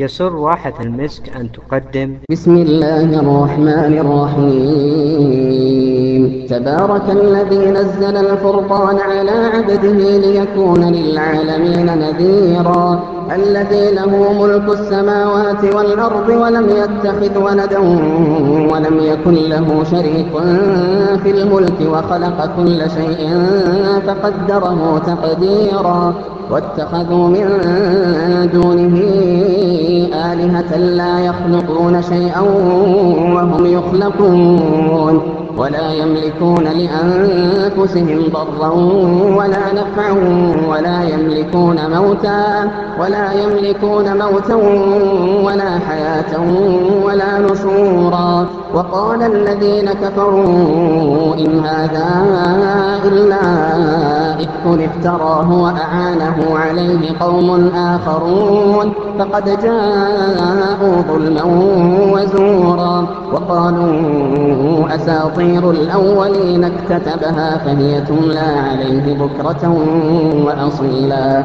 يسر واحة المسك أن تقدم. بسم الله الرحمن الرحيم. تبارك الذي نزل الفرقان على عبده ليكون للعالمين نذيرا. الذي له ملك السماوات والأرض ولم يتخذ ولدا ولم يكن له شريك في الملك وخلق كل شيء فقدره تقديرا. واتخذوا من دونه آلهة لا يخلقون شيئا وهم يخلقون. ولا يملكون لأنفسهم ضرا ولا نفعا ولا يملكون موتا ولا يملكون موتا ولا حياة ولا نشورا. وقال الذين كفروا إن هذا إلا إفك افتراه وأعانه عليه قوم آخرون. فقد جاءوا ظلما وزورا. وقالوا أساطير الأولين اكتتبها فهي تملى عليه بكرة وأصيلا.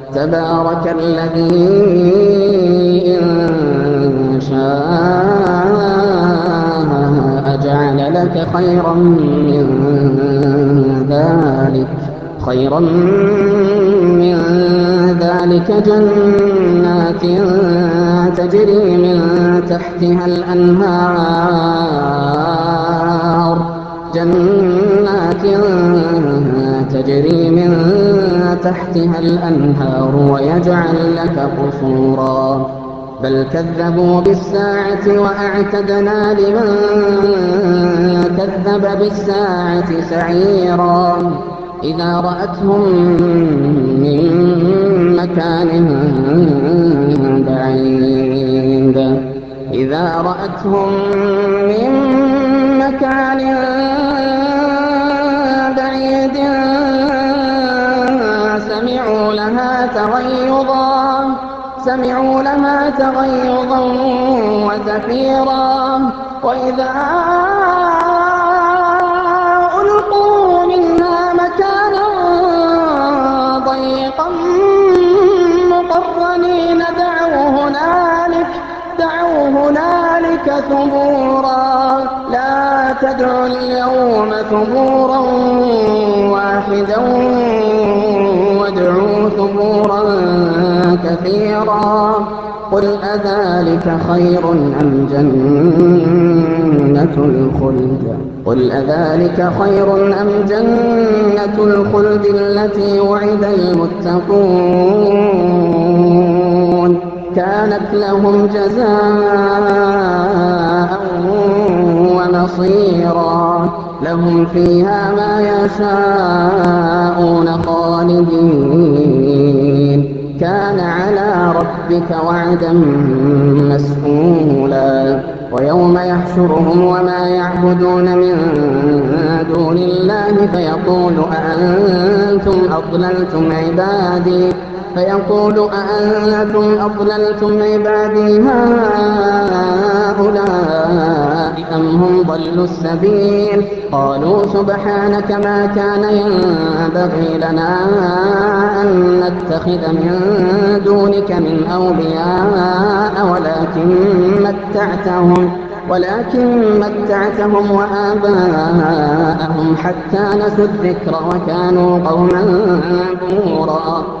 تبارك الذي إن شاء جعل لك خيرا من ذلك خيرا من ذلك جنات تجري من تحتها الأنهار جنات تجري من تحتها الأنهار ويجعل لك قصورا. بل كذبوا بالساعة وأعتدنا لمن كذب بالساعة سعيرا. إذا رأتهم من مكان بعيد. إذا رأتهم من مكان بعيد سمعوا لها تغيظا سمعوا لها تغيظا وزفيرا وإذا ألقوا منها مكانا ضيقا مقرنين دعوا هنالك دعوا هنالك ثبورا. لا تدعوا اليوم ثبورا واحدا كثيرا قل أذلك خير أم جنة الخلد قل أذلك خير أم جنة الخلد التي وعد المتقون كانت لهم جزاء ومصيرا لهم فيها ما يشاءون ربك وعدا مسئولا ويوم يحشرهم وما يعبدون من دون الله فيقول أأنتم أضللتم عبادي فيقول أأنتم أضللتم عبادي هؤلاء أم هم ضلوا السبيل؟ قالوا سبحانك ما كان ينبغي لنا أن نتخذ من دونك من أولياء ولكن متعتهم ولكن متعتهم وآباءهم حتى نسوا الذكر وكانوا قوما بورا.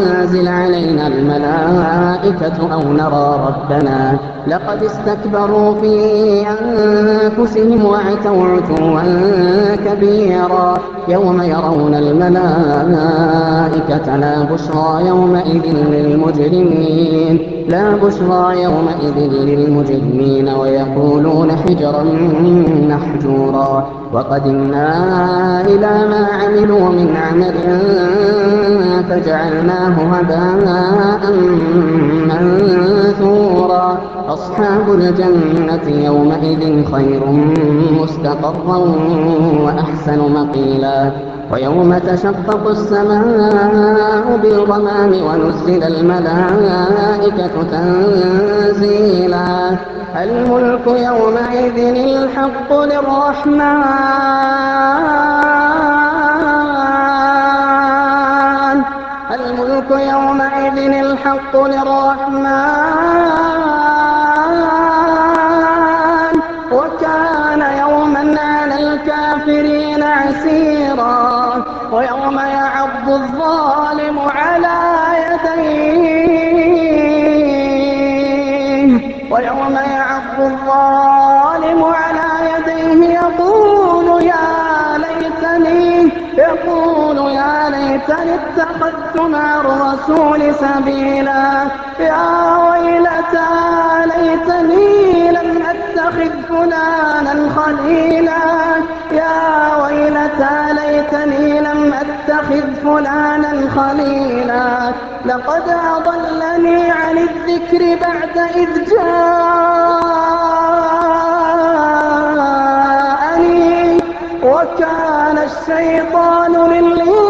أنزل علينا الملائكة أو نرى ربنا. لقد استكبروا في أنفسهم وعتوا عتوا كبيرا. يوم يرون الملائكة لا بشرى يومئذ للمجرمين. لا بشرى يومئذ للمجرمين ويقولون حجرا محجورا. وقدمنا إلى ما عملوا من عمل فجعلناه هباء منثورا أصحاب الجنة يومئذ خير مستقرا وأحسن مقيلا ويوم تشقق السماء بالغمام ونزل الملائكة تنزيلا الملك يومئذ الحق للرحمن الحق للرحمن. وكان يوما على الكافرين عسيرا. ويوم يعض الظالم على يديه. ويوم يعض الظالم على يديه يقول يا ليتني يقول يا ليتني اتخذت مع الرسول سبيلا. يا ويلتى ليتني لم أتخذ فلانا خليلا. يا ويلتى ليتني لم أتخذ فلانا خليلا. لقد أضلني عن الذكر بعد إذ جاءني وكان الشيطان للإنسان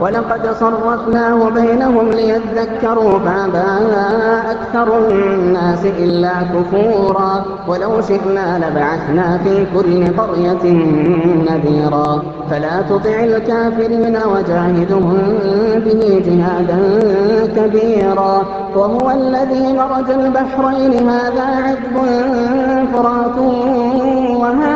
ولقد صرفناه بينهم ليذكروا فابى أكثر الناس إلا كفورا ولو شئنا لبعثنا في كل قرية نذيرا. فلا تطع الكافرين وجاهدهم به جهادا كبيرا. وهو الذي مرج البحرين. هذا عذب فرات وهذا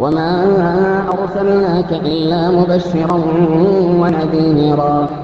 وما أرسلناك إلا مبشرا ونذيرا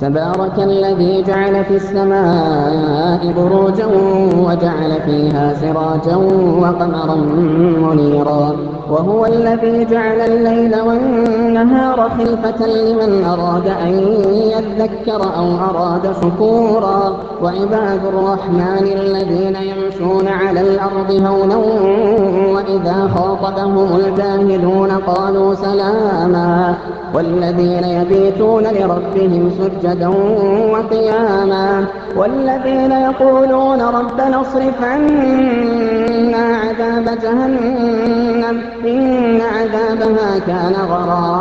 تبارك الذي جعل في السماء بروجا وجعل فيها سراجا وقمرا منيرا. وهو الذي جعل الليل والنهار خلفة لمن أراد أن يذكر أو أراد شكورا. وعباد الرحمن الذين يمشون على الأرض هونا وإذا خاطبهم الجاهلون قالوا سلاما. والذين يبيتون لربهم سجدا وقياما. والذين يقولون ربنا اصرف عنا عذاب جهنم إن عذابها كان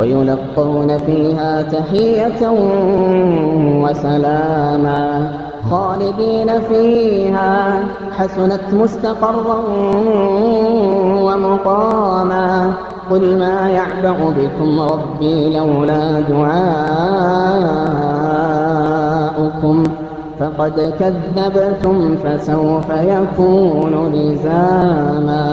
ويلقون فيها تحية وسلاما خالدين فيها. حسنت مستقرا ومقاما. قل ما يعبأ بكم ربي لولا دعاؤكم. فقد كذبتم فسوف يكون لزاما.